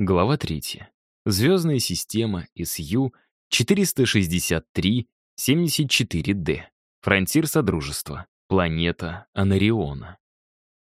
Глава 3. Звездная система СЮ-463-74D. Фронтир Содружества. Планета Анариона.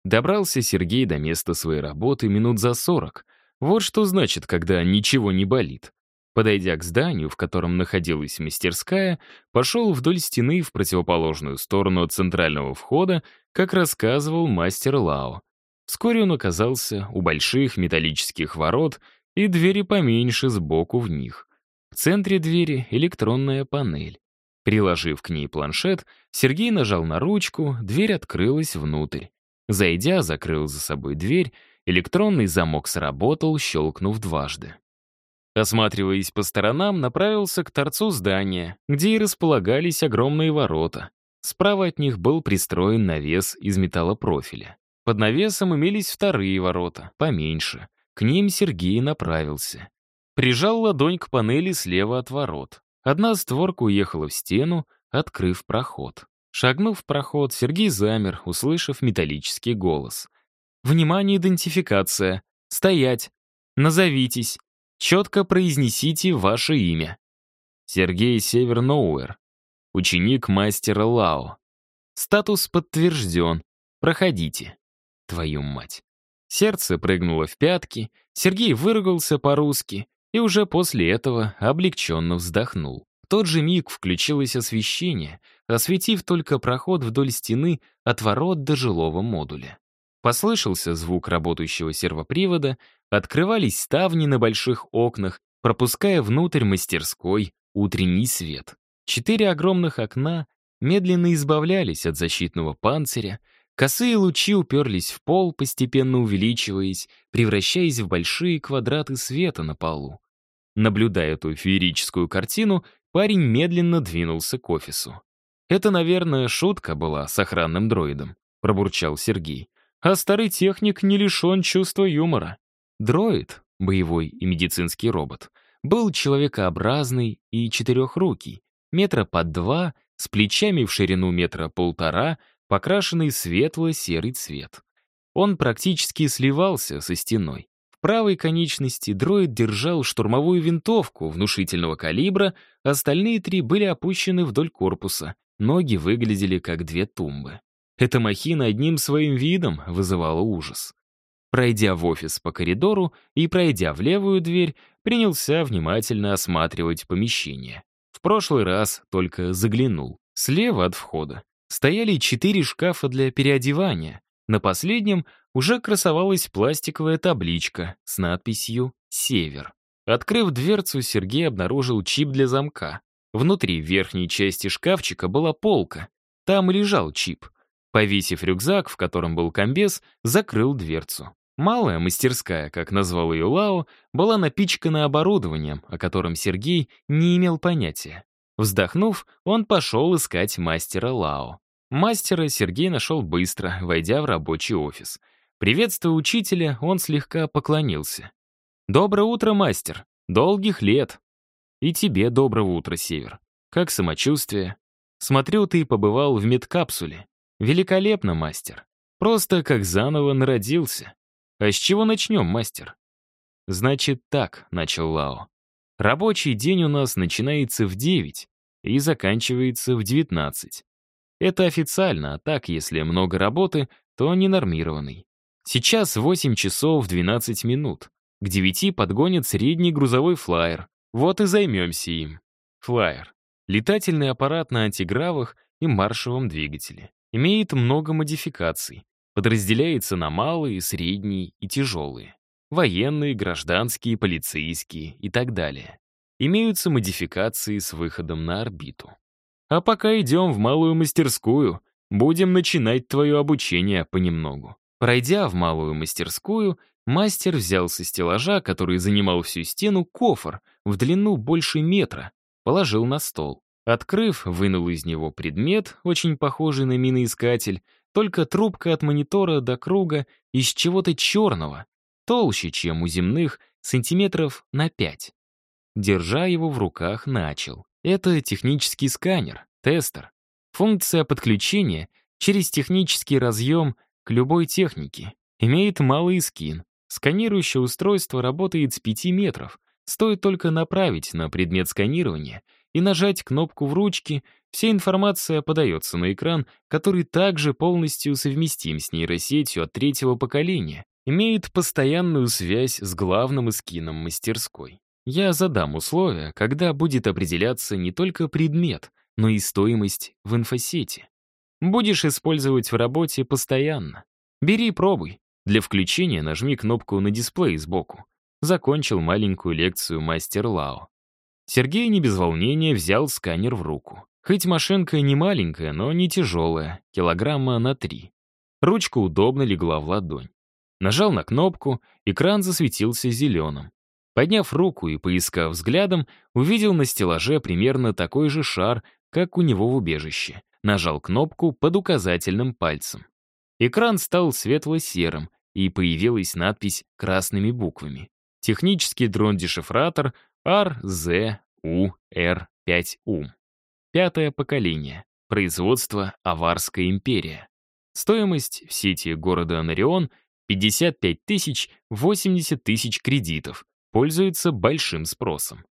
Добрался Сергей до места своей работы минут за 40. Вот что значит, когда ничего не болит. Подойдя к зданию, в котором находилась мастерская, пошел вдоль стены в противоположную сторону от центрального входа, как рассказывал мастер Лао. Вскоре он оказался у больших металлических ворот и двери поменьше сбоку в них. В центре двери электронная панель. Приложив к ней планшет, Сергей нажал на ручку, дверь открылась внутрь. Зайдя, закрыл за собой дверь, электронный замок сработал, щелкнув дважды. Осматриваясь по сторонам, направился к торцу здания, где и располагались огромные ворота. Справа от них был пристроен навес из металлопрофиля. Под навесом имелись вторые ворота, поменьше. К ним Сергей направился. Прижал ладонь к панели слева от ворот. Одна створка уехала в стену, открыв проход. Шагнув в проход, Сергей замер, услышав металлический голос. «Внимание, идентификация! Стоять! Назовитесь! Четко произнесите ваше имя!» Сергей Северноуэр, ученик мастера Лао. Статус подтвержден. Проходите. Твою мать. Сердце прыгнуло в пятки, Сергей выругался по-русски и уже после этого облегченно вздохнул. В тот же миг включилось освещение, осветив только проход вдоль стены от ворот до жилого модуля. Послышался звук работающего сервопривода, открывались ставни на больших окнах, пропуская внутрь мастерской утренний свет. Четыре огромных окна медленно избавлялись от защитного панциря, Косые лучи уперлись в пол, постепенно увеличиваясь, превращаясь в большие квадраты света на полу. Наблюдая эту феерическую картину, парень медленно двинулся к офису. «Это, наверное, шутка была с охранным дроидом», — пробурчал Сергей. «А старый техник не лишен чувства юмора». Дроид, боевой и медицинский робот, был человекообразный и четырехрукий, метра под два, с плечами в ширину метра полтора, покрашенный светло-серый цвет. Он практически сливался со стеной. В правой конечности дроид держал штурмовую винтовку внушительного калибра, остальные три были опущены вдоль корпуса, ноги выглядели как две тумбы. Эта махина одним своим видом вызывала ужас. Пройдя в офис по коридору и пройдя в левую дверь, принялся внимательно осматривать помещение. В прошлый раз только заглянул. Слева от входа стояли четыре шкафа для переодевания. На последнем уже красовалась пластиковая табличка с надписью «Север». Открыв дверцу, Сергей обнаружил чип для замка. Внутри верхней части шкафчика была полка. Там лежал чип. Повесив рюкзак, в котором был комбез, закрыл дверцу. Малая мастерская, как назвал ее Лао, была напичкана оборудованием, о котором Сергей не имел понятия. Вздохнув, он пошел искать мастера Лао. Мастера Сергей нашел быстро, войдя в рабочий офис. Приветствуя учителя, он слегка поклонился. «Доброе утро, мастер! Долгих лет!» «И тебе доброго утра, Север. Как самочувствие?» «Смотрю, ты побывал в медкапсуле. Великолепно, мастер. Просто как заново народился. А с чего начнем, мастер?» «Значит так», — начал Лао. Рабочий день у нас начинается в 9 и заканчивается в 19. Это официально, а так, если много работы, то ненормированный. Сейчас 8 часов 12 минут. К 9 подгонят средний грузовой флайер. Вот и займемся им. Флайер. Летательный аппарат на антигравах и маршевом двигателе. Имеет много модификаций. Подразделяется на малые, средние и тяжелые военные, гражданские, полицейские и так далее. Имеются модификации с выходом на орбиту. А пока идем в малую мастерскую, будем начинать твое обучение понемногу. Пройдя в малую мастерскую, мастер взял со стеллажа, который занимал всю стену, кофр в длину больше метра, положил на стол. Открыв, вынул из него предмет, очень похожий на миноискатель, только трубка от монитора до круга из чего-то черного, толще, чем у земных, сантиметров на 5. Держа его в руках, начал. Это технический сканер, тестер. Функция подключения через технический разъем к любой технике. Имеет малый скин. Сканирующее устройство работает с 5 метров. Стоит только направить на предмет сканирования и нажать кнопку в ручке, вся информация подается на экран, который также полностью совместим с нейросетью от третьего поколения, имеет постоянную связь с главным эскином мастерской. Я задам условия, когда будет определяться не только предмет, но и стоимость в инфосети. Будешь использовать в работе постоянно. Бери и пробуй. Для включения нажми кнопку на дисплее сбоку. Закончил маленькую лекцию мастер Лао. Сергей не без волнения взял сканер в руку. Хоть машинка не маленькая, но не тяжелая, килограмма на три. Ручка удобно легла в ладонь. Нажал на кнопку, экран засветился зеленым. Подняв руку и поискав взглядом, увидел на стеллаже примерно такой же шар, как у него в убежище. Нажал кнопку под указательным пальцем. Экран стал светло-серым, и появилась надпись красными буквами. Технический дрон-дешифратор RZU-R5U. Пятое поколение. Производство Аварская империя. Стоимость в сети города Анарион 55 тысяч 80 тысяч кредитов. Пользуется большим спросом.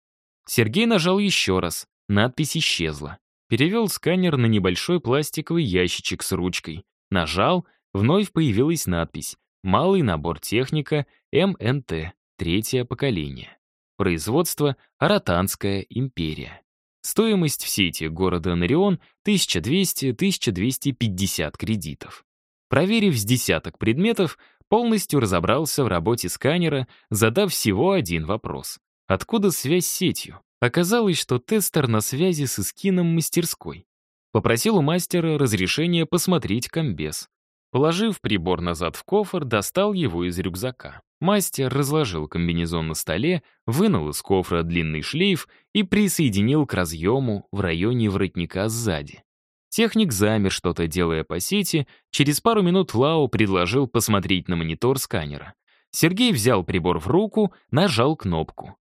Сергей нажал еще раз. Надпись исчезла. Перевел сканер на небольшой пластиковый ящичек с ручкой. Нажал, вновь появилась надпись «Малый набор техника МНТ, третье поколение». Производство «Аратанская империя». Стоимость в сети города Нарион 1200-1250 кредитов. Проверив с десяток предметов, полностью разобрался в работе сканера, задав всего один вопрос. Откуда связь с сетью? Оказалось, что тестер на связи с эскином мастерской. Попросил у мастера разрешения посмотреть комбез. Положив прибор назад в кофр, достал его из рюкзака. Мастер разложил комбинезон на столе, вынул из кофра длинный шлейф и присоединил к разъему в районе воротника сзади. Техник замер, что-то делая по сети. Через пару минут Лао предложил посмотреть на монитор сканера. Сергей взял прибор в руку, нажал кнопку.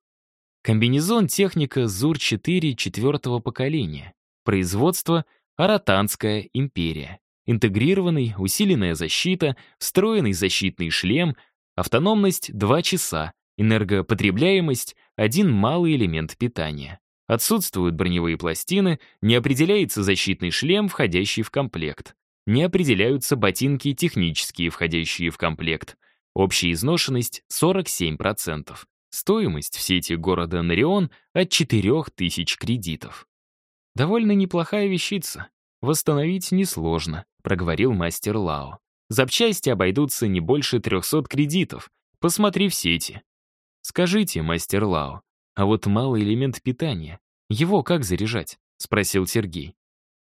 Комбинезон техника ЗУР-4 четвертого поколения. Производство Аратанская империя. Интегрированный, усиленная защита, встроенный защитный шлем, автономность 2 часа, энергопотребляемость — один малый элемент питания. Отсутствуют броневые пластины, не определяется защитный шлем, входящий в комплект. Не определяются ботинки технические, входящие в комплект. Общая изношенность — 47%. Стоимость в сети города Нарион от 4000 кредитов. Довольно неплохая вещица. Восстановить несложно, проговорил мастер Лао. Запчасти обойдутся не больше 300 кредитов. Посмотри в сети. Скажите, мастер Лао, а вот малый элемент питания, его как заряжать? Спросил Сергей.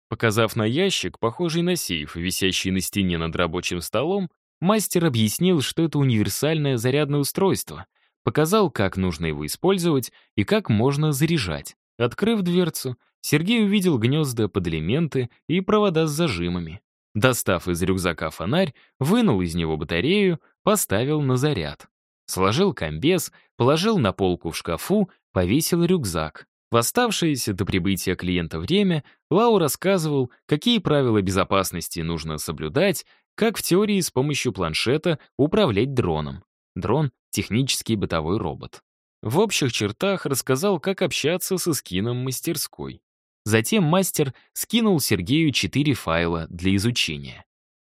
Показав на ящик, похожий на сейф, висящий на стене над рабочим столом, мастер объяснил, что это универсальное зарядное устройство. Показал, как нужно его использовать и как можно заряжать. Открыв дверцу, Сергей увидел гнезда под элементы и провода с зажимами. Достав из рюкзака фонарь, вынул из него батарею, поставил на заряд. Сложил комбез, положил на полку в шкафу, повесил рюкзак. В оставшееся до прибытия клиента время Лау рассказывал, какие правила безопасности нужно соблюдать, как в теории с помощью планшета управлять дроном. Дрон — технический бытовой робот. В общих чертах рассказал, как общаться со скином мастерской. Затем мастер скинул Сергею четыре файла для изучения.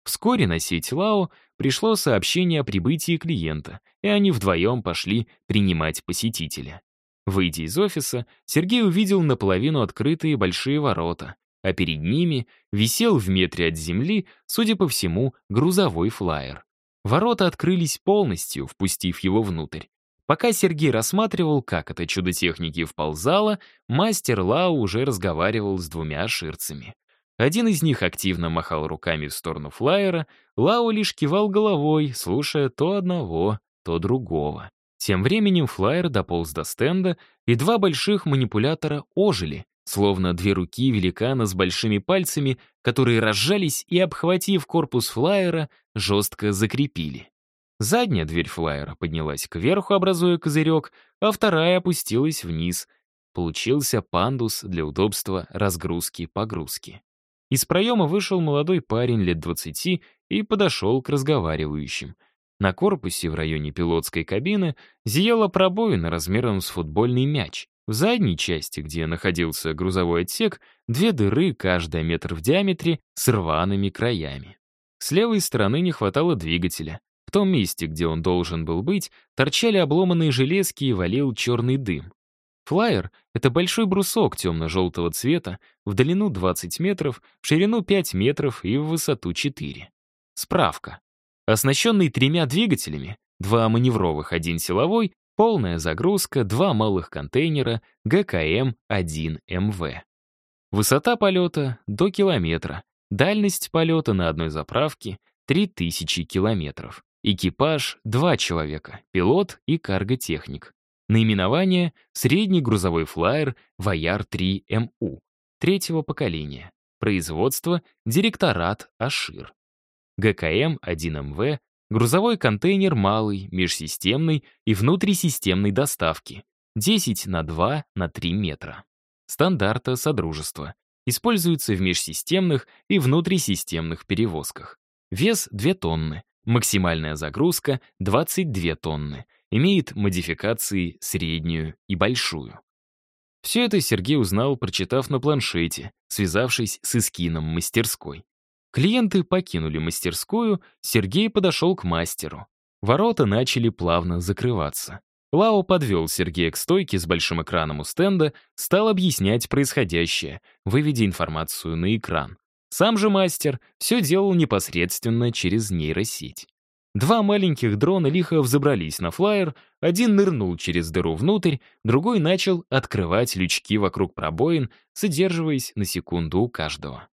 Вскоре на сеть Лао пришло сообщение о прибытии клиента, и они вдвоем пошли принимать посетителя. Выйдя из офиса, Сергей увидел наполовину открытые большие ворота, а перед ними висел в метре от земли, судя по всему, грузовой флайер. Ворота открылись полностью, впустив его внутрь. Пока Сергей рассматривал, как это чудо техники вползало, мастер Лау уже разговаривал с двумя ширцами. Один из них активно махал руками в сторону флайера, Лао лишь кивал головой, слушая то одного, то другого. Тем временем флайер дополз до стенда, и два больших манипулятора ожили, словно две руки великана с большими пальцами, которые разжались и, обхватив корпус флайера, жестко закрепили. Задняя дверь флайера поднялась кверху, образуя козырек, а вторая опустилась вниз. Получился пандус для удобства разгрузки-погрузки. Из проема вышел молодой парень лет двадцати и подошел к разговаривающим. На корпусе в районе пилотской кабины зияла пробоина размером с футбольный мяч. В задней части, где находился грузовой отсек, две дыры, каждая метр в диаметре, с рваными краями. С левой стороны не хватало двигателя. В том месте, где он должен был быть, торчали обломанные железки и валил черный дым. Флайер — это большой брусок темно-желтого цвета, в длину 20 метров, в ширину 5 метров и в высоту 4. Справка. Оснащенный тремя двигателями, два маневровых, один силовой, полная загрузка, два малых контейнера, ГКМ-1МВ. Высота полета — до километра, дальность полета на одной заправке — 3000 километров. Экипаж — два человека, пилот и карготехник. Наименование — средний грузовой флайер «Вояр-3МУ» третьего поколения. Производство — директорат «Ашир». ГКМ-1МВ — грузовой контейнер малый, межсистемной и внутрисистемной доставки, 10 на 2 на 3 метра. Стандарта Содружества. Используется в межсистемных и внутрисистемных перевозках. Вес 2 тонны, максимальная загрузка 22 тонны, имеет модификации среднюю и большую. Все это Сергей узнал, прочитав на планшете, связавшись с эскином мастерской. Клиенты покинули мастерскую, Сергей подошел к мастеру. Ворота начали плавно закрываться. Лао подвел Сергея к стойке с большим экраном у стенда, стал объяснять происходящее, выведя информацию на экран. Сам же мастер все делал непосредственно через нейросеть. Два маленьких дрона лихо взобрались на флайер, один нырнул через дыру внутрь, другой начал открывать лючки вокруг пробоин, задерживаясь на секунду у каждого.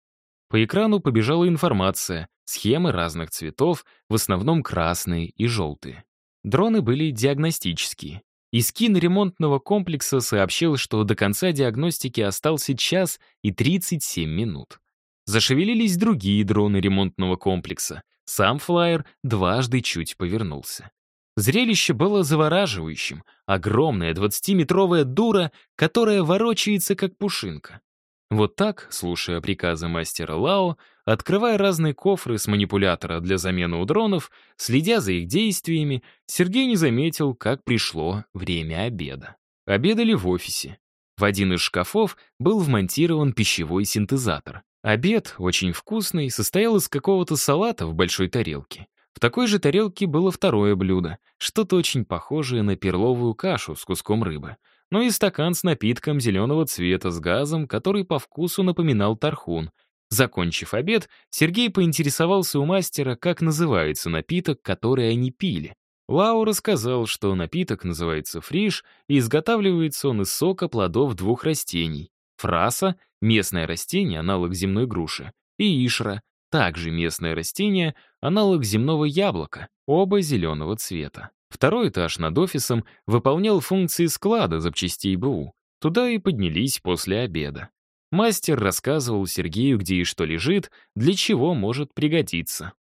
По экрану побежала информация, схемы разных цветов, в основном красные и желтые. Дроны были диагностические. Искин ремонтного комплекса сообщил, что до конца диагностики остался час и 37 минут. Зашевелились другие дроны ремонтного комплекса. Сам флайер дважды чуть повернулся. Зрелище было завораживающим. Огромная 20-метровая дура, которая ворочается как пушинка. Вот так, слушая приказы мастера Лао, открывая разные кофры с манипулятора для замены у дронов, следя за их действиями, Сергей не заметил, как пришло время обеда. Обедали в офисе. В один из шкафов был вмонтирован пищевой синтезатор. Обед, очень вкусный, состоял из какого-то салата в большой тарелке. В такой же тарелке было второе блюдо, что-то очень похожее на перловую кашу с куском рыбы — ну и стакан с напитком зеленого цвета с газом, который по вкусу напоминал тархун. Закончив обед, Сергей поинтересовался у мастера, как называется напиток, который они пили. Лао рассказал, что напиток называется фриш, и изготавливается он из сока плодов двух растений. Фраса — местное растение, аналог земной груши, и ишра — также местное растение, аналог земного яблока, оба зеленого цвета. Второй этаж над офисом выполнял функции склада запчастей БУ. Туда и поднялись после обеда. Мастер рассказывал Сергею, где и что лежит, для чего может пригодиться.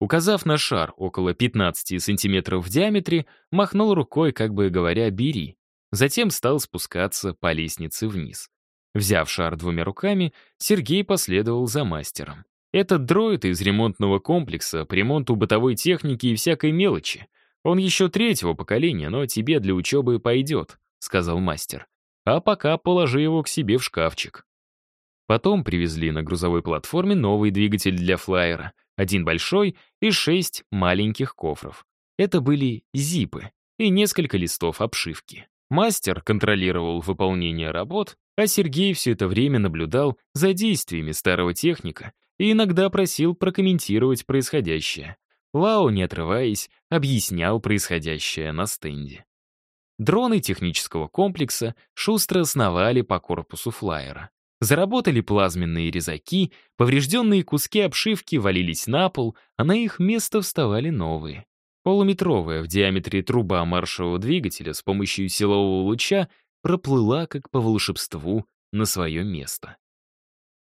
Указав на шар около 15 сантиметров в диаметре, махнул рукой, как бы говоря, «бери». Затем стал спускаться по лестнице вниз. Взяв шар двумя руками, Сергей последовал за мастером. Этот дроид из ремонтного комплекса по ремонту бытовой техники и всякой мелочи — «Он еще третьего поколения, но тебе для учебы пойдет», — сказал мастер. «А пока положи его к себе в шкафчик». Потом привезли на грузовой платформе новый двигатель для флайера, один большой и шесть маленьких кофров. Это были зипы и несколько листов обшивки. Мастер контролировал выполнение работ, а Сергей все это время наблюдал за действиями старого техника и иногда просил прокомментировать происходящее. Лао, не отрываясь, объяснял происходящее на стенде. Дроны технического комплекса шустро сновали по корпусу флайера. Заработали плазменные резаки, поврежденные куски обшивки валились на пол, а на их место вставали новые. Полуметровая в диаметре труба маршевого двигателя с помощью силового луча проплыла, как по волшебству, на свое место.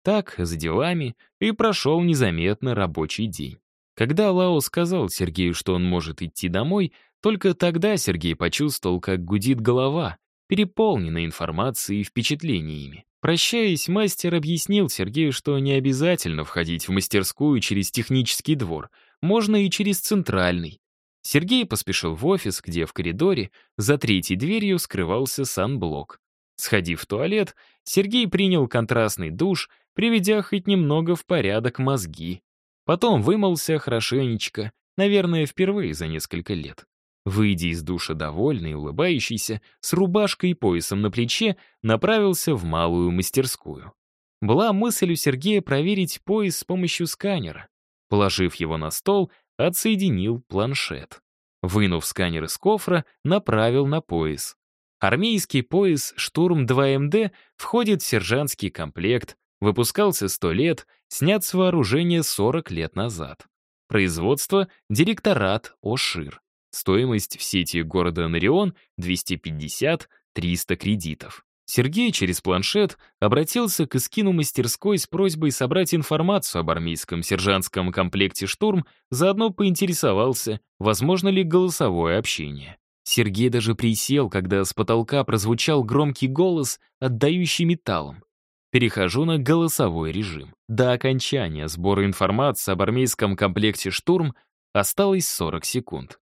Так, за делами, и прошел незаметно рабочий день. Когда Лао сказал Сергею, что он может идти домой, только тогда Сергей почувствовал, как гудит голова, переполненная информацией и впечатлениями. Прощаясь, мастер объяснил Сергею, что не обязательно входить в мастерскую через технический двор, можно и через центральный. Сергей поспешил в офис, где в коридоре за третьей дверью скрывался санблок. Сходив в туалет, Сергей принял контрастный душ, приведя хоть немного в порядок мозги. Потом вымылся хорошенечко, наверное, впервые за несколько лет. Выйдя из душа довольный, улыбающийся, с рубашкой и поясом на плече, направился в малую мастерскую. Была мысль у Сергея проверить пояс с помощью сканера. Положив его на стол, отсоединил планшет. Вынув сканер из кофра, направил на пояс. Армейский пояс «Штурм-2МД» входит в сержантский комплект, выпускался 100 лет, снят с вооружения 40 лет назад. Производство — директорат ОШИР. Стоимость в сети города Нарион — 250-300 кредитов. Сергей через планшет обратился к эскину мастерской с просьбой собрать информацию об армейском сержантском комплекте «Штурм», заодно поинтересовался, возможно ли голосовое общение. Сергей даже присел, когда с потолка прозвучал громкий голос, отдающий металлом. Перехожу на голосовой режим. До окончания сбора информации об армейском комплекте «Штурм» осталось 40 секунд.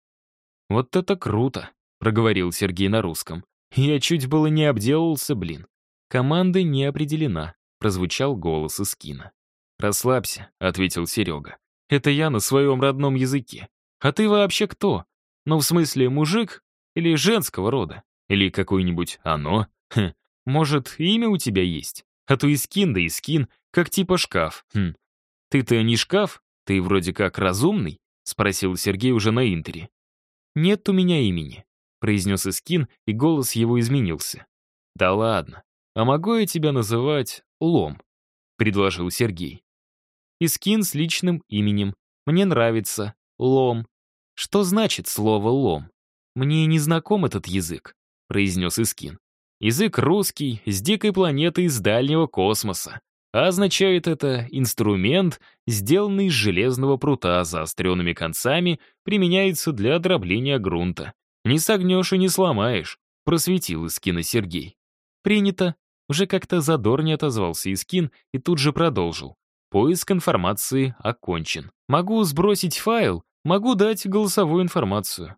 «Вот это круто», — проговорил Сергей на русском. «Я чуть было не обделался, блин. Команда не определена», — прозвучал голос из кино. «Расслабься», — ответил Серега. «Это я на своем родном языке. А ты вообще кто? Ну, в смысле, мужик? Или женского рода? Или какое-нибудь оно? Хм. Может, имя у тебя есть? А то и скин, да и скин, как типа шкаф. Хм. Ты-то не шкаф? Ты вроде как разумный? Спросил Сергей уже на интере. Нет у меня имени, произнес Искин, и голос его изменился. Да ладно. А могу я тебя называть Лом? Предложил Сергей. Искин с личным именем. Мне нравится. Лом. Что значит слово «лом»? «Мне не знаком этот язык», — произнес Искин. «Язык русский, с дикой планеты из дальнего космоса. А означает это инструмент, сделанный из железного прута с заостренными концами, применяется для дробления грунта. Не согнешь и не сломаешь», — просветил Искина Сергей. «Принято». Уже как-то задорнее отозвался Искин и тут же продолжил. Поиск информации окончен. Могу сбросить файл, могу дать голосовую информацию.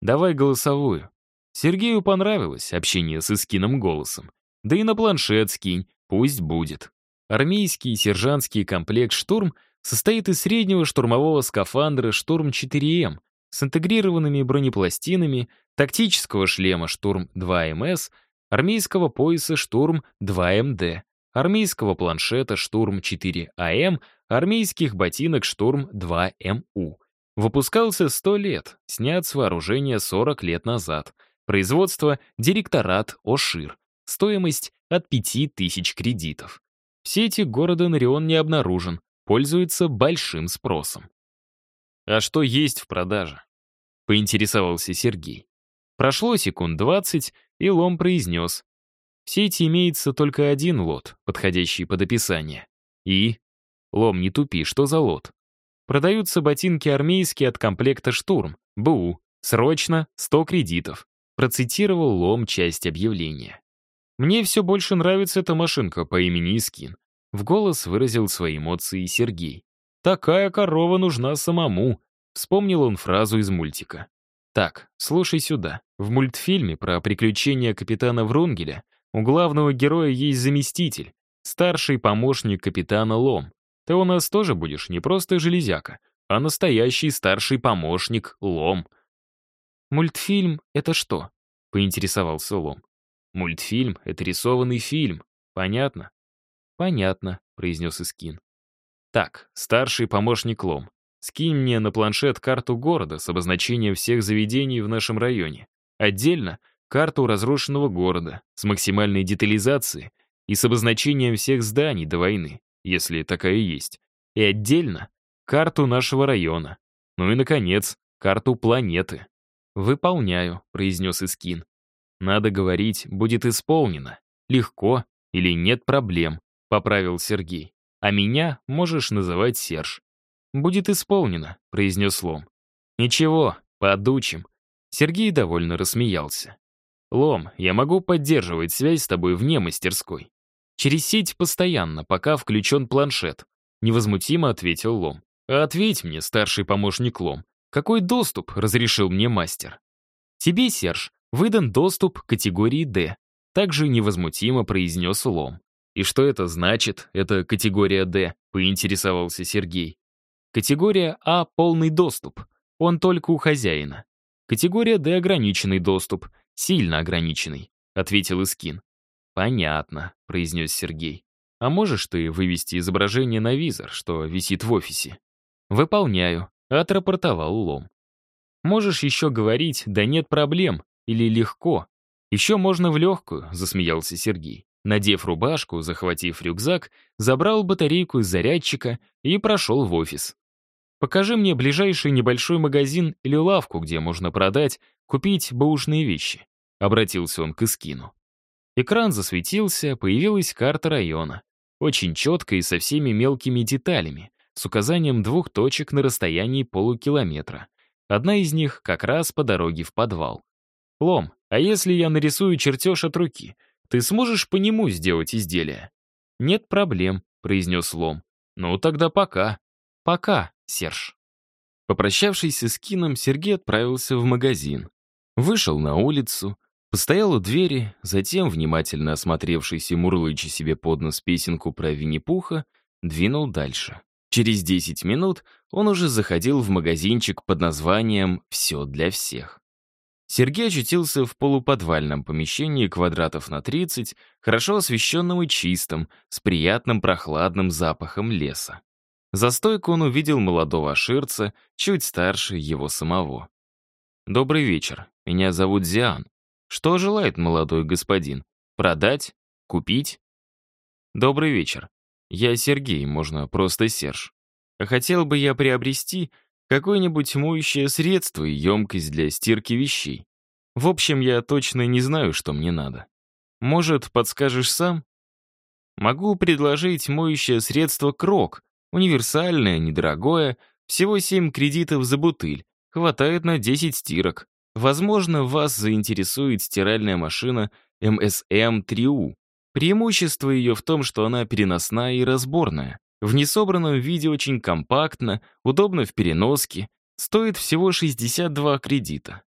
Давай голосовую. Сергею понравилось общение с Искином голосом. Да и на планшет скинь, пусть будет. Армейский сержантский комплект «Штурм» состоит из среднего штурмового скафандра «Штурм-4М» с интегрированными бронепластинами, тактического шлема «Штурм-2МС», армейского пояса «Штурм-2МД», армейского планшета «Штурм-4АМ», армейских ботинок «Штурм-2МУ». Выпускался 100 лет, снят с вооружения 40 лет назад. Производство — директорат ОШИР. Стоимость — от 5000 кредитов. В сети города Нарион не обнаружен, пользуется большим спросом. «А что есть в продаже?» — поинтересовался Сергей. Прошло секунд 20, и Лом произнес. В сети имеется только один лот, подходящий под описание. И? Лом, не тупи, что за лот? Продаются ботинки армейские от комплекта «Штурм». БУ. Срочно 100 кредитов. Процитировал Лом часть объявления. Мне все больше нравится эта машинка по имени Искин. В голос выразил свои эмоции Сергей. «Такая корова нужна самому», — вспомнил он фразу из мультика. «Так, слушай сюда. В мультфильме про приключения капитана Врунгеля у главного героя есть заместитель, старший помощник капитана Лом. Ты у нас тоже будешь не просто железяка, а настоящий старший помощник Лом. «Мультфильм — это что?» — поинтересовался Лом. «Мультфильм — это рисованный фильм. Понятно?» «Понятно», — произнес Искин. «Так, старший помощник Лом, скинь мне на планшет карту города с обозначением всех заведений в нашем районе. Отдельно — карту разрушенного города с максимальной детализацией и с обозначением всех зданий до войны если такая есть, и отдельно карту нашего района. Ну и, наконец, карту планеты. «Выполняю», — произнес Искин. «Надо говорить, будет исполнено. Легко или нет проблем», — поправил Сергей. «А меня можешь называть Серж». «Будет исполнено», — произнес Лом. «Ничего, подучим». Сергей довольно рассмеялся. «Лом, я могу поддерживать связь с тобой вне мастерской. Через сеть постоянно, пока включен планшет. Невозмутимо ответил Лом. А ответь мне, старший помощник Лом, какой доступ разрешил мне мастер. Тебе, Серж, выдан доступ категории D, также невозмутимо произнес Лом. «И что это значит, это категория D?» — поинтересовался Сергей. Категория А — полный доступ. Он только у хозяина. Категория D — ограниченный доступ. Сильно ограниченный, — ответил Искин. «Понятно», — произнес Сергей. «А можешь ты вывести изображение на визор, что висит в офисе?» «Выполняю», — отрапортовал Лом. «Можешь еще говорить, да нет проблем, или легко, «Еще можно в легкую», — засмеялся Сергей. Надев рубашку, захватив рюкзак, забрал батарейку из зарядчика и прошел в офис. «Покажи мне ближайший небольшой магазин или лавку, где можно продать, купить бэушные вещи», — обратился он к Искину. Экран засветился, появилась карта района. Очень четкая и со всеми мелкими деталями, с указанием двух точек на расстоянии полукилометра. Одна из них как раз по дороге в подвал. Лом, а если я нарисую чертеж от руки, ты сможешь по нему сделать изделие? Нет проблем, произнес Лом. Ну тогда пока. Пока, Серж. Попрощавшись с Кином, Сергей отправился в магазин. Вышел на улицу, постоял у двери, затем, внимательно осмотревшись и мурлыча себе под нос песенку про Винни-Пуха, двинул дальше. Через 10 минут он уже заходил в магазинчик под названием «Все для всех». Сергей очутился в полуподвальном помещении квадратов на 30, хорошо освещенном и чистом, с приятным прохладным запахом леса. За стойку он увидел молодого аширца, чуть старше его самого. «Добрый вечер. Меня зовут Зиан. Что желает молодой господин? Продать? Купить?» «Добрый вечер. Я Сергей, можно просто Серж. Хотел бы я приобрести какое-нибудь моющее средство и емкость для стирки вещей. В общем, я точно не знаю, что мне надо. Может, подскажешь сам? Могу предложить моющее средство Крок, универсальное, недорогое, всего 7 кредитов за бутыль, хватает на 10 стирок. Возможно, вас заинтересует стиральная машина MSM 3U. Преимущество ее в том, что она переносная и разборная. В несобранном виде очень компактно, удобно в переноске, стоит всего 62 кредита.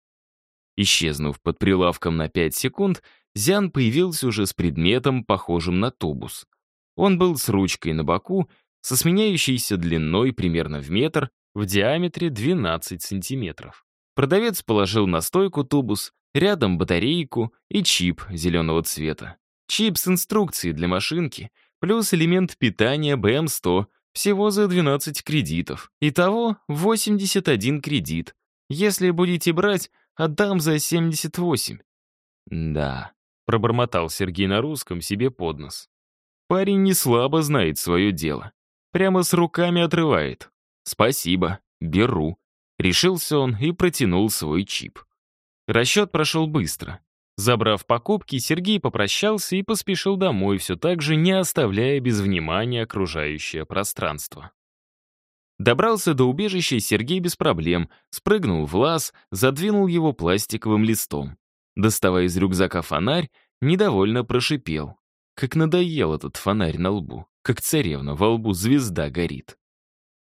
Исчезнув под прилавком на 5 секунд, Зян появился уже с предметом, похожим на тубус. Он был с ручкой на боку, со сменяющейся длиной примерно в метр, в диаметре 12 сантиметров. Продавец положил на стойку тубус, рядом батарейку и чип зеленого цвета. Чип с инструкцией для машинки — плюс элемент питания BM100, всего за 12 кредитов. Итого 81 кредит. Если будете брать, отдам за 78. Да, пробормотал Сергей на русском себе под нос. Парень не слабо знает свое дело. Прямо с руками отрывает. Спасибо, беру. Решился он и протянул свой чип. Расчет прошел быстро. Забрав покупки, Сергей попрощался и поспешил домой, все так же не оставляя без внимания окружающее пространство. Добрался до убежища Сергей без проблем, спрыгнул в лаз, задвинул его пластиковым листом. Доставая из рюкзака фонарь, недовольно прошипел. Как надоел этот фонарь на лбу, как царевна во лбу звезда горит.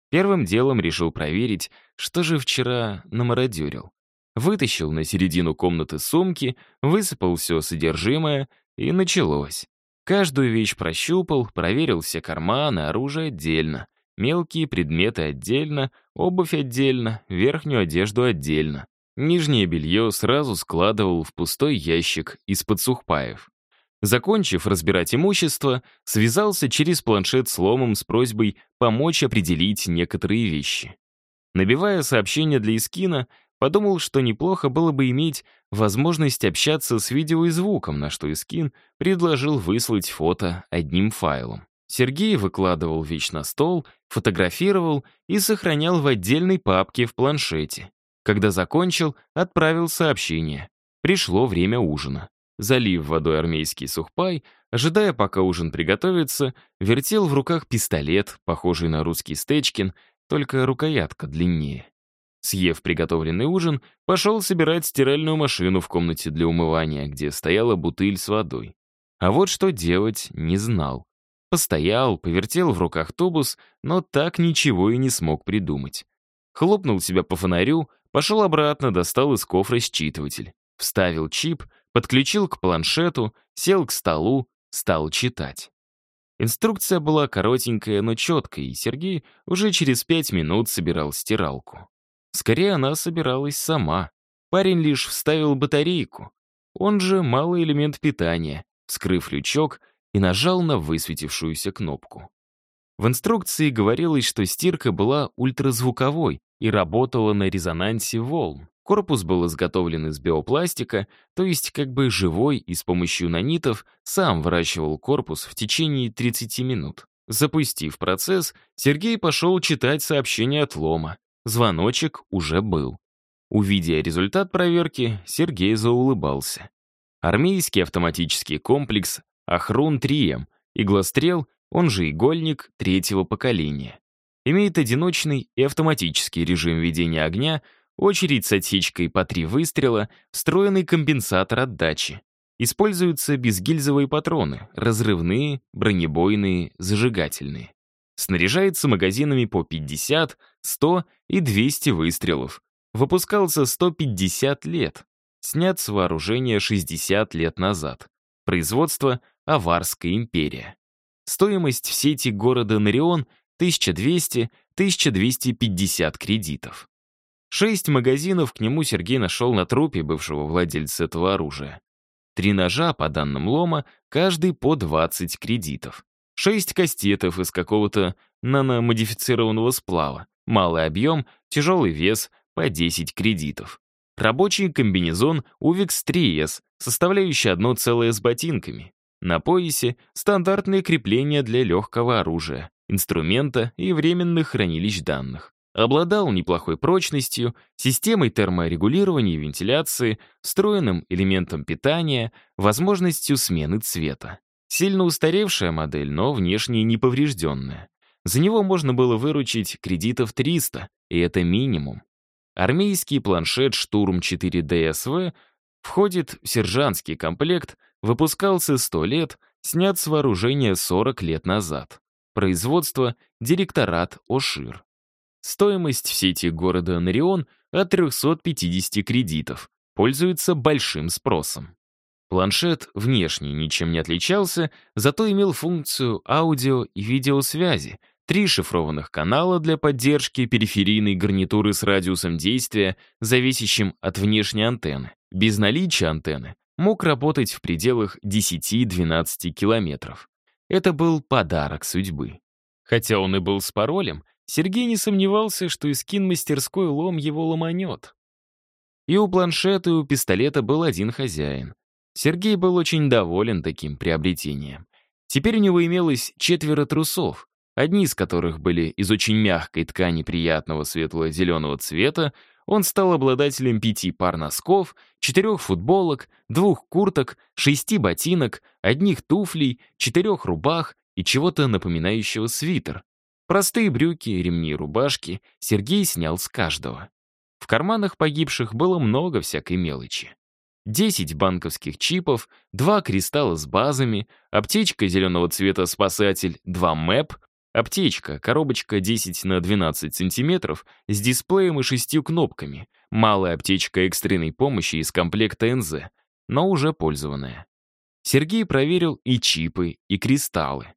Первым делом решил проверить, что же вчера намародерил. Вытащил на середину комнаты сумки, высыпал все содержимое, и началось. Каждую вещь прощупал, проверил все карманы, оружие отдельно, мелкие предметы отдельно, обувь отдельно, верхнюю одежду отдельно. Нижнее белье сразу складывал в пустой ящик из-под сухпаев. Закончив разбирать имущество, связался через планшет с Ломом с просьбой помочь определить некоторые вещи. Набивая сообщение для Искина, Подумал, что неплохо было бы иметь возможность общаться с видео и звуком, на что Искин предложил выслать фото одним файлом. Сергей выкладывал вещь на стол, фотографировал и сохранял в отдельной папке в планшете. Когда закончил, отправил сообщение. Пришло время ужина. Залив водой армейский сухпай, ожидая, пока ужин приготовится, вертел в руках пистолет, похожий на русский стечкин, только рукоятка длиннее. Съев приготовленный ужин, пошел собирать стиральную машину в комнате для умывания, где стояла бутыль с водой. А вот что делать не знал. Постоял, повертел в руках тубус, но так ничего и не смог придумать. Хлопнул себя по фонарю, пошел обратно, достал из кофра считыватель. Вставил чип, подключил к планшету, сел к столу, стал читать. Инструкция была коротенькая, но четкая, и Сергей уже через пять минут собирал стиралку. Скорее, она собиралась сама. Парень лишь вставил батарейку. Он же малый элемент питания, вскрыв лючок и нажал на высветившуюся кнопку. В инструкции говорилось, что стирка была ультразвуковой и работала на резонансе волн. Корпус был изготовлен из биопластика, то есть как бы живой и с помощью нанитов сам выращивал корпус в течение 30 минут. Запустив процесс, Сергей пошел читать сообщение от Лома. Звоночек уже был. Увидя результат проверки, Сергей заулыбался. Армейский автоматический комплекс Ахрун-3М, иглострел, он же игольник третьего поколения. Имеет одиночный и автоматический режим ведения огня — очередь с отсечкой по три выстрела, встроенный компенсатор отдачи. Используются безгильзовые патроны, разрывные, бронебойные, зажигательные. Снаряжается магазинами по 50, 100 и 200 выстрелов. Выпускался 150 лет. Снят с вооружения 60 лет назад. Производство «Аварская империя». Стоимость в сети города Нарион 1200-1250 кредитов. Шесть магазинов к нему Сергей нашел на трупе бывшего владельца этого оружия. Три ножа, по данным Лома, каждый по 20 кредитов. Шесть кастетов из какого-то наномодифицированного сплава. Малый объем, тяжелый вес, по 10 кредитов. Рабочий комбинезон Увикс 3S, составляющий одно целое с ботинками. На поясе стандартные крепления для легкого оружия, инструмента и временных хранилищ данных. Обладал неплохой прочностью, системой терморегулирования и вентиляции, встроенным элементом питания, возможностью смены цвета. Сильно устаревшая модель, но внешне неповрежденная. За него можно было выручить кредитов 300, и это минимум. Армейский планшет «Штурм-4 ДСВ» входит в сержантский комплект, выпускался 100 лет, снят с вооружения 40 лет назад. Производство — директорат ОШИР. Стоимость в сети города Нарион от 350 кредитов. Пользуется большим спросом. Планшет внешне ничем не отличался, зато имел функцию аудио и видеосвязи, три шифрованных канала для поддержки периферийной гарнитуры с радиусом действия, зависящим от внешней антенны. Без наличия антенны мог работать в пределах 10-12 километров. Это был подарок судьбы. Хотя он и был с паролем, Сергей не сомневался, что из кинмастерской лом его ломанет. И у планшета, и у пистолета был один хозяин. Сергей был очень доволен таким приобретением. Теперь у него имелось четверо трусов, одни из которых были из очень мягкой ткани приятного светло-зеленого цвета, он стал обладателем пяти пар носков, четырех футболок, двух курток, шести ботинок, одних туфлей, четырех рубах и чего-то напоминающего свитер. Простые брюки, ремни и рубашки Сергей снял с каждого. В карманах погибших было много всякой мелочи. Десять банковских чипов, два кристалла с базами, аптечка зеленого цвета «Спасатель», два МЭП, аптечка, коробочка 10 на 12 сантиметров с дисплеем и шестью кнопками, малая аптечка экстренной помощи из комплекта НЗ, но уже пользованная. Сергей проверил и чипы, и кристаллы.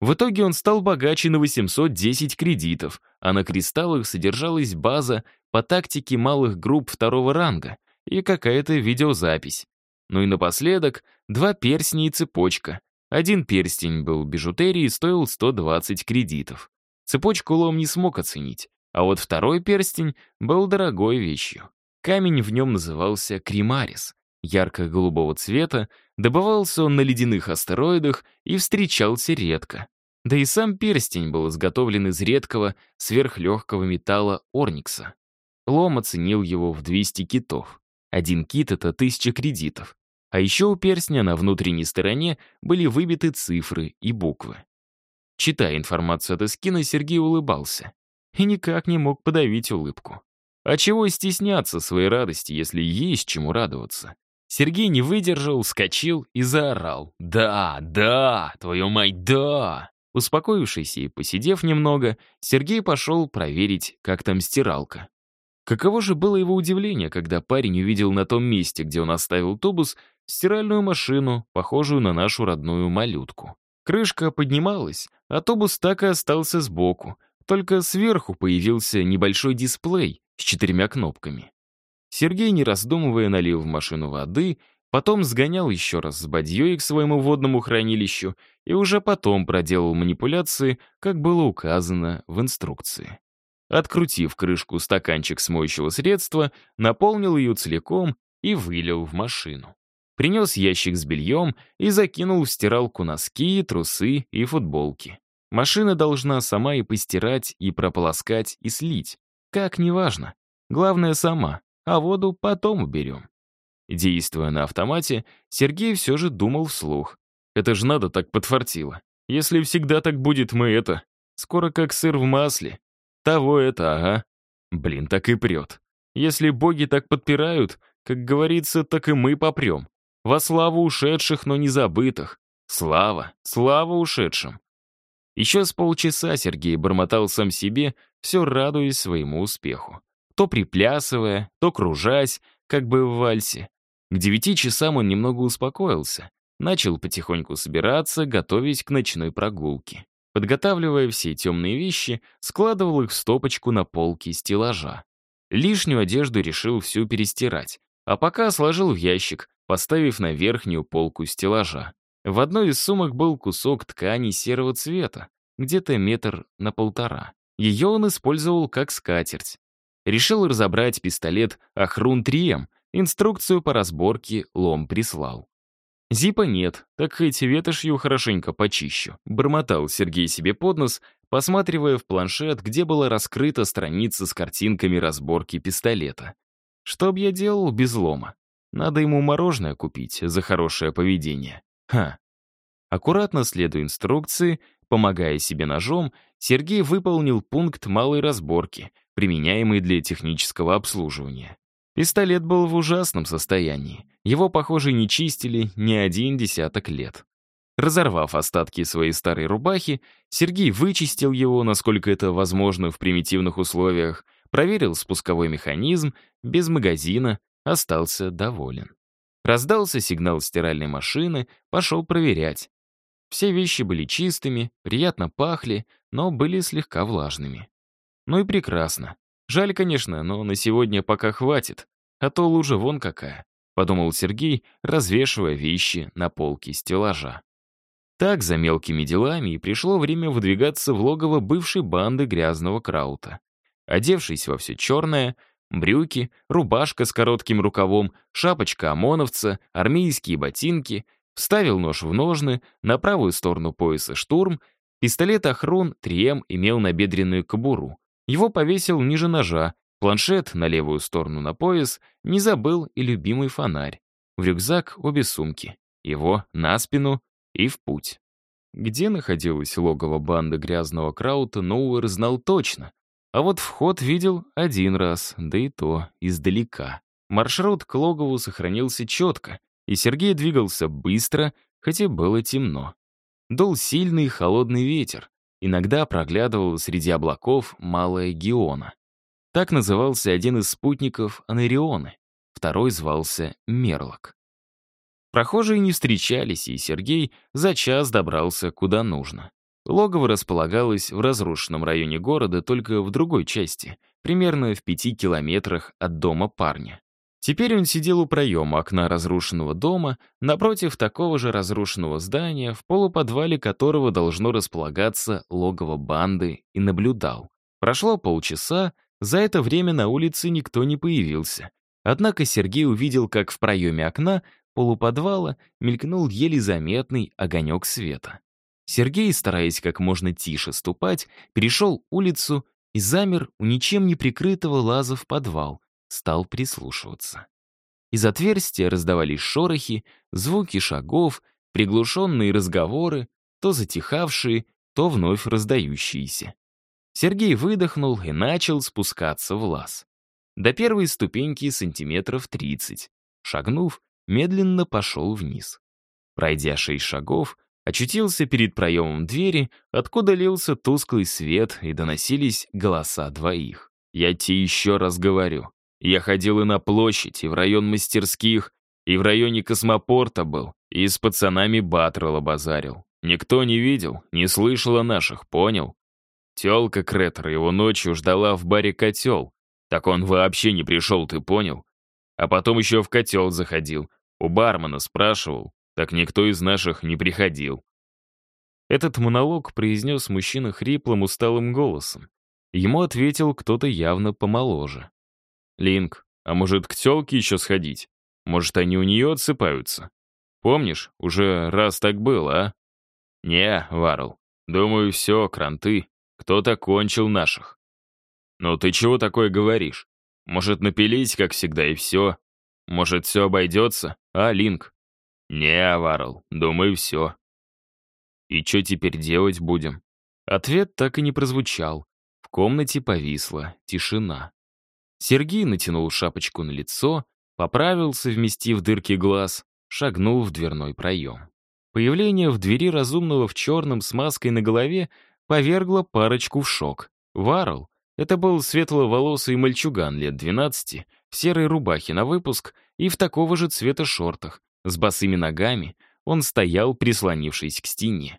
В итоге он стал богаче на 810 кредитов, а на кристаллах содержалась база по тактике малых групп второго ранга и какая-то видеозапись. Ну и напоследок два перстня и цепочка. Один перстень был бижутерией и стоил 120 кредитов. Цепочку Лом не смог оценить, а вот второй перстень был дорогой вещью. Камень в нем назывался кремарис, ярко-голубого цвета, добывался он на ледяных астероидах и встречался редко. Да и сам перстень был изготовлен из редкого, сверхлегкого металла орникса. Лом оценил его в 200 китов. Один кит — это 1000 кредитов. А еще у перстня на внутренней стороне были выбиты цифры и буквы. Читая информацию от эскина, Сергей улыбался. И никак не мог подавить улыбку. А чего стесняться своей радости, если есть чему радоваться? Сергей не выдержал, вскочил и заорал. «Да, да, твою мать, да!» Успокоившись и посидев немного, Сергей пошел проверить, как там стиралка. Каково же было его удивление, когда парень увидел на том месте, где он оставил тубус, стиральную машину, похожую на нашу родную малютку. Крышка поднималась, а тубус так и остался сбоку, только сверху появился небольшой дисплей с четырьмя кнопками. Сергей, не раздумывая, налил в машину воды, потом сгонял еще раз с бадьей к своему водному хранилищу и уже потом проделал манипуляции, как было указано в инструкции. Открутив крышку стаканчик с моющего средства, наполнил ее целиком и вылил в машину. Принес ящик с бельем и закинул в стиралку носки, трусы и футболки. Машина должна сама и постирать, и прополоскать, и слить. Как, неважно. Главное, сама а воду потом уберем. Действуя на автомате, Сергей все же думал вслух. Это же надо так подфартило. Если всегда так будет, мы это... Скоро как сыр в масле. Того это, ага. Блин, так и прет. Если боги так подпирают, как говорится, так и мы попрем. Во славу ушедших, но не забытых. Слава, слава ушедшим. Еще с полчаса Сергей бормотал сам себе, все радуясь своему успеху то приплясывая, то кружась, как бы в вальсе. К девяти часам он немного успокоился, начал потихоньку собираться, готовясь к ночной прогулке. Подготавливая все темные вещи, складывал их в стопочку на полке стеллажа. Лишнюю одежду решил всю перестирать, а пока сложил в ящик, поставив на верхнюю полку стеллажа. В одной из сумок был кусок ткани серого цвета, где-то метр на полтора. Ее он использовал как скатерть, Решил разобрать пистолет Ахрун-3М, инструкцию по разборке лом прислал. Зипа нет, так хоть ветошью хорошенько почищу. Бормотал Сергей себе под нос, посматривая в планшет, где была раскрыта страница с картинками разборки пистолета. Что б я делал без лома? Надо ему мороженое купить за хорошее поведение. Ха. Аккуратно следуя инструкции, помогая себе ножом, Сергей выполнил пункт малой разборки, применяемый для технического обслуживания. Пистолет был в ужасном состоянии. Его, похоже, не чистили не один десяток лет. Разорвав остатки своей старой рубахи, Сергей вычистил его, насколько это возможно в примитивных условиях, проверил спусковой механизм, без магазина, остался доволен. Раздался сигнал стиральной машины, пошел проверять. Все вещи были чистыми, приятно пахли, но были слегка влажными. Ну и прекрасно. Жаль, конечно, но на сегодня пока хватит, а то лужа вон какая, подумал Сергей, развешивая вещи на полке стеллажа. Так, за мелкими делами, и пришло время выдвигаться в логово бывшей банды грязного краута. Одевшись во все черное, брюки, рубашка с коротким рукавом, шапочка ОМОНовца, армейские ботинки, вставил нож в ножны, на правую сторону пояса штурм, пистолет Ахрон 3М имел набедренную кобуру, его повесил ниже ножа, планшет на левую сторону на пояс, не забыл и любимый фонарь. В рюкзак обе сумки. Его на спину и в путь. Где находилось логово банды грязного краута, Ноуэр знал точно. А вот вход видел один раз, да и то издалека. Маршрут к логову сохранился четко, и Сергей двигался быстро, хотя было темно. Дул сильный холодный ветер, Иногда проглядывал среди облаков малая Геона. Так назывался один из спутников Анерионы, второй звался Мерлок. Прохожие не встречались, и Сергей за час добрался куда нужно. Логово располагалось в разрушенном районе города, только в другой части, примерно в пяти километрах от дома парня. Теперь он сидел у проема окна разрушенного дома, напротив такого же разрушенного здания, в полуподвале которого должно располагаться логово банды, и наблюдал. Прошло полчаса, за это время на улице никто не появился. Однако Сергей увидел, как в проеме окна полуподвала мелькнул еле заметный огонек света. Сергей, стараясь как можно тише ступать, перешел улицу и замер у ничем не прикрытого лаза в подвал, стал прислушиваться. Из отверстия раздавались шорохи, звуки шагов, приглушенные разговоры, то затихавшие, то вновь раздающиеся. Сергей выдохнул и начал спускаться в лаз. До первой ступеньки сантиметров 30. Шагнув, медленно пошел вниз. Пройдя шесть шагов, очутился перед проемом двери, откуда лился тусклый свет и доносились голоса двоих. «Я тебе еще раз говорю. Я ходил и на площадь, и в район мастерских, и в районе космопорта был, и с пацанами Батрела базарил. Никто не видел, не слышал о наших, понял? Телка Кретер его ночью ждала в баре котел. Так он вообще не пришел, ты понял? А потом еще в котел заходил. У бармена спрашивал. Так никто из наших не приходил. Этот монолог произнес мужчина хриплым, усталым голосом. Ему ответил кто-то явно помоложе. «Линк, а может, к тёлке еще сходить? Может, они у нее отсыпаются? Помнишь, уже раз так было, а?» «Не, Варл, думаю, все, кранты. Кто-то кончил наших». «Ну ты чего такое говоришь? Может, напились, как всегда, и все? Может, все обойдется, а, Линк?» «Не, Варл, думаю, все». «И что теперь делать будем?» Ответ так и не прозвучал. В комнате повисла тишина. Сергей натянул шапочку на лицо, поправил, совместив дырки глаз, шагнул в дверной проем. Появление в двери разумного в черном с маской на голове повергло парочку в шок. Варл — это был светловолосый мальчуган лет 12, в серой рубахе на выпуск и в такого же цвета шортах, с босыми ногами, он стоял, прислонившись к стене.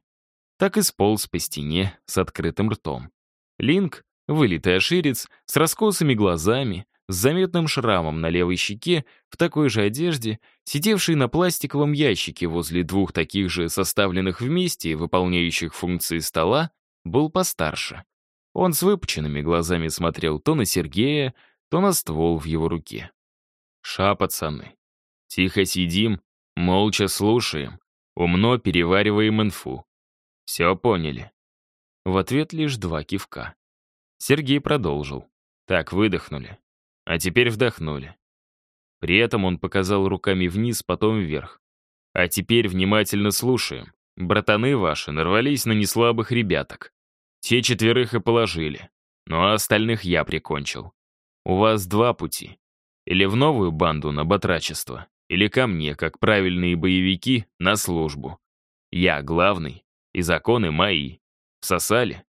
Так и сполз по стене с открытым ртом. Линк, вылитый оширец, с раскосыми глазами, с заметным шрамом на левой щеке, в такой же одежде, сидевший на пластиковом ящике возле двух таких же составленных вместе, выполняющих функции стола, был постарше. Он с выпученными глазами смотрел то на Сергея, то на ствол в его руке. «Ша, пацаны, тихо сидим, молча слушаем, умно перевариваем инфу. Все поняли?» В ответ лишь два кивка. Сергей продолжил. «Так, выдохнули. А теперь вдохнули. При этом он показал руками вниз, потом вверх. А теперь внимательно слушаем. Братаны ваши нарвались на неслабых ребяток. Те четверых и положили. Ну а остальных я прикончил. У вас два пути. Или в новую банду на батрачество, или ко мне, как правильные боевики, на службу. Я главный, и законы мои. Всосали?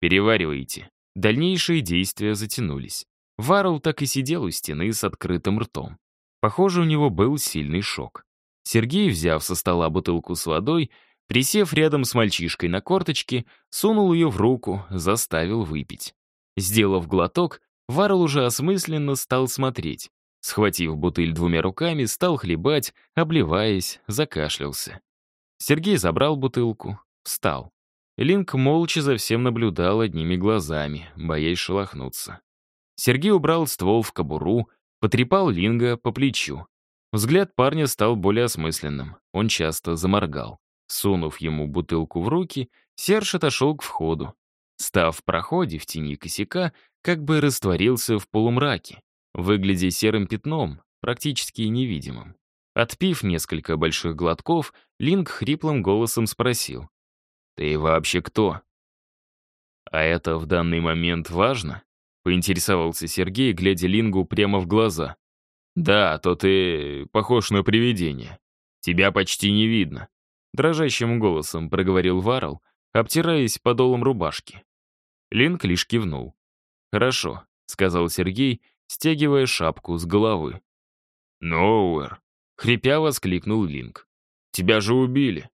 Переваривайте. Дальнейшие действия затянулись. Варл так и сидел у стены с открытым ртом. Похоже, у него был сильный шок. Сергей, взяв со стола бутылку с водой, присев рядом с мальчишкой на корточке, сунул ее в руку, заставил выпить. Сделав глоток, Варл уже осмысленно стал смотреть. Схватив бутыль двумя руками, стал хлебать, обливаясь, закашлялся. Сергей забрал бутылку, встал. Линк молча за всем наблюдал одними глазами, боясь шелохнуться. Сергей убрал ствол в кобуру, потрепал Линга по плечу. Взгляд парня стал более осмысленным. Он часто заморгал. Сунув ему бутылку в руки, Серж отошел к входу. Став в проходе в тени косяка, как бы растворился в полумраке, выглядя серым пятном, практически невидимым. Отпив несколько больших глотков, Линк хриплым голосом спросил. «Ты вообще кто?» «А это в данный момент важно?» Поинтересовался Сергей, глядя Лингу прямо в глаза. «Да, то ты похож на привидение. Тебя почти не видно», — дрожащим голосом проговорил Варл, обтираясь подолом рубашки. Линк лишь кивнул. «Хорошо», — сказал Сергей, стягивая шапку с головы. «Ноуэр», — хрипя воскликнул Линк. «Тебя же убили».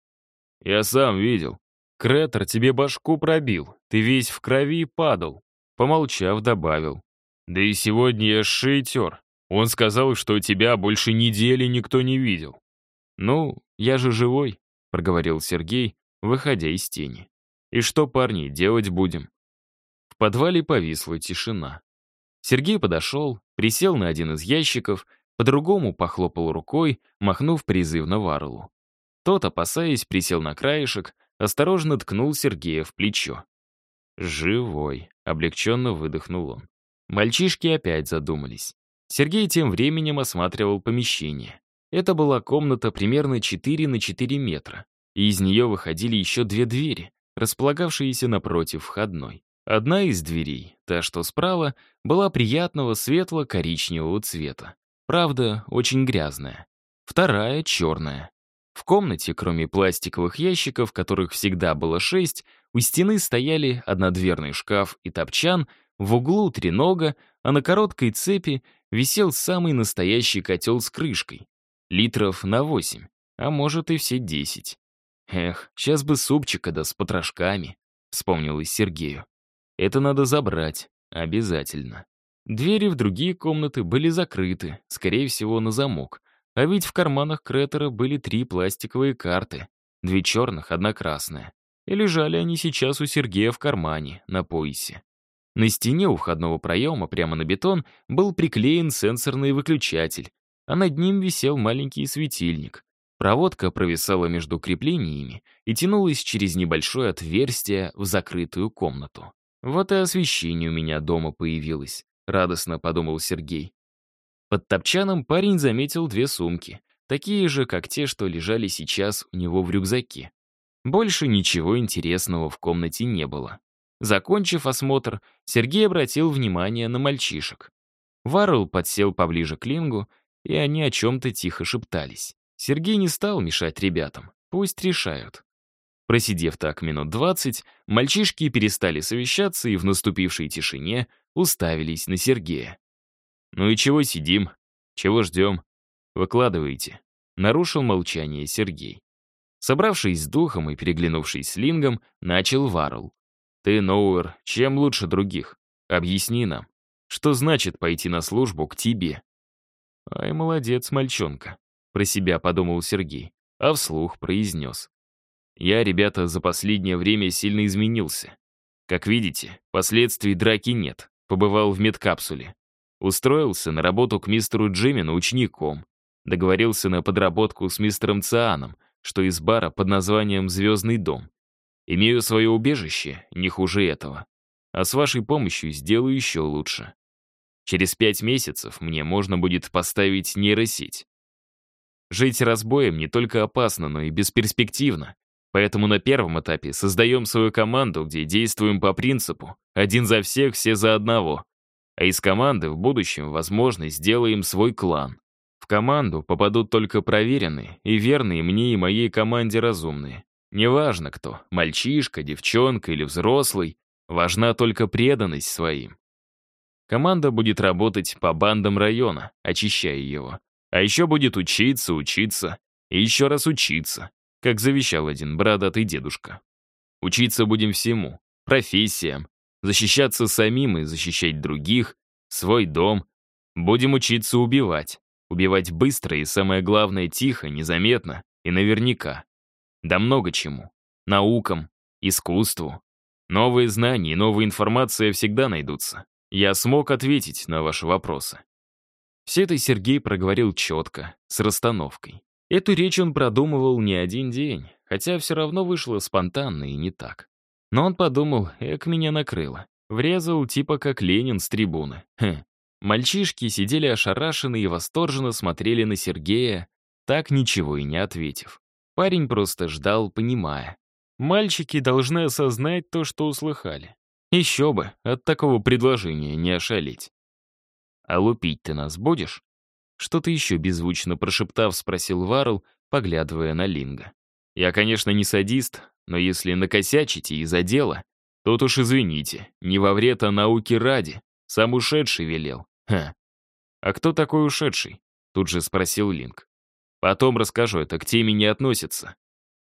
«Я сам видел. Кретер тебе башку пробил, ты весь в крови падал. Помолчав, добавил. «Да и сегодня я шейтер. Он сказал, что тебя больше недели никто не видел». «Ну, я же живой», — проговорил Сергей, выходя из тени. «И что, парни, делать будем?» В подвале повисла тишина. Сергей подошел, присел на один из ящиков, по-другому похлопал рукой, махнув призывно Варлу. Тот, опасаясь, присел на краешек, осторожно ткнул Сергея в плечо. «Живой», — облегченно выдохнул он. Мальчишки опять задумались. Сергей тем временем осматривал помещение. Это была комната примерно 4 на 4 метра, и из нее выходили еще две двери, располагавшиеся напротив входной. Одна из дверей, та, что справа, была приятного светло-коричневого цвета. Правда, очень грязная. Вторая — черная. В комнате, кроме пластиковых ящиков, которых всегда было шесть, у стены стояли однодверный шкаф и топчан, в углу тренога, а на короткой цепи висел самый настоящий котел с крышкой. Литров на восемь, а может и все десять. Эх, сейчас бы супчика да с потрошками, вспомнилось Сергею. Это надо забрать, обязательно. Двери в другие комнаты были закрыты, скорее всего, на замок, а ведь в карманах Кретера были три пластиковые карты. Две черных, одна красная. И лежали они сейчас у Сергея в кармане, на поясе. На стене у входного проема, прямо на бетон, был приклеен сенсорный выключатель, а над ним висел маленький светильник. Проводка провисала между креплениями и тянулась через небольшое отверстие в закрытую комнату. «Вот и освещение у меня дома появилось», — радостно подумал Сергей. Под топчаном парень заметил две сумки, такие же, как те, что лежали сейчас у него в рюкзаке. Больше ничего интересного в комнате не было. Закончив осмотр, Сергей обратил внимание на мальчишек. Варрелл подсел поближе к Лингу, и они о чем-то тихо шептались. Сергей не стал мешать ребятам, пусть решают. Просидев так минут двадцать, мальчишки перестали совещаться и в наступившей тишине уставились на Сергея. «Ну и чего сидим? Чего ждем? Выкладывайте». Нарушил молчание Сергей. Собравшись с духом и переглянувшись с Лингом, начал Варл. «Ты, Ноуэр, чем лучше других? Объясни нам, что значит пойти на службу к тебе?» «Ай, молодец, мальчонка», — про себя подумал Сергей, а вслух произнес. «Я, ребята, за последнее время сильно изменился. Как видите, последствий драки нет. Побывал в медкапсуле. Устроился на работу к мистеру Джимину учеником. Договорился на подработку с мистером Цианом, что из бара под названием «Звездный дом». Имею свое убежище, не хуже этого. А с вашей помощью сделаю еще лучше. Через пять месяцев мне можно будет поставить нейросеть. Жить разбоем не только опасно, но и бесперспективно. Поэтому на первом этапе создаем свою команду, где действуем по принципу «один за всех, все за одного», а из команды в будущем, возможно, сделаем свой клан. В команду попадут только проверенные и верные мне и моей команде разумные. Неважно кто, мальчишка, девчонка или взрослый, важна только преданность своим. Команда будет работать по бандам района, очищая его. А еще будет учиться, учиться и еще раз учиться, как завещал один бородатый дедушка. Учиться будем всему, профессиям, защищаться самим и защищать других, свой дом. Будем учиться убивать. Убивать быстро и, самое главное, тихо, незаметно и наверняка. Да много чему. Наукам, искусству. Новые знания и новая информация всегда найдутся. Я смог ответить на ваши вопросы. Все это Сергей проговорил четко, с расстановкой. Эту речь он продумывал не один день, хотя все равно вышло спонтанно и не так. Но он подумал, эк, меня накрыло. Врезал типа как Ленин с трибуны. Хм. Мальчишки сидели ошарашенно и восторженно смотрели на Сергея, так ничего и не ответив. Парень просто ждал, понимая. Мальчики должны осознать то, что услыхали. Еще бы, от такого предложения не ошалеть. «А лупить ты нас будешь?» Что-то еще беззвучно прошептав, спросил Варл, поглядывая на Линга. «Я, конечно, не садист, но если накосячите из-за дела, тут уж извините, не во вред, а науки ради. Сам ушедший велел. Ха. А кто такой ушедший? Тут же спросил Линк. Потом расскажу, это к теме не относится.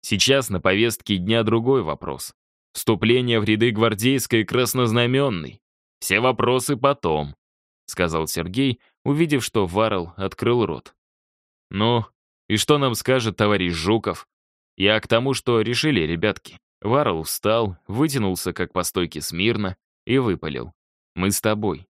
Сейчас на повестке дня другой вопрос. Вступление в ряды гвардейской краснознаменной. Все вопросы потом, сказал Сергей, увидев, что Варл открыл рот. Ну, и что нам скажет товарищ Жуков? Я к тому, что решили, ребятки. Варл встал, вытянулся как по стойке смирно и выпалил. Мы с тобой.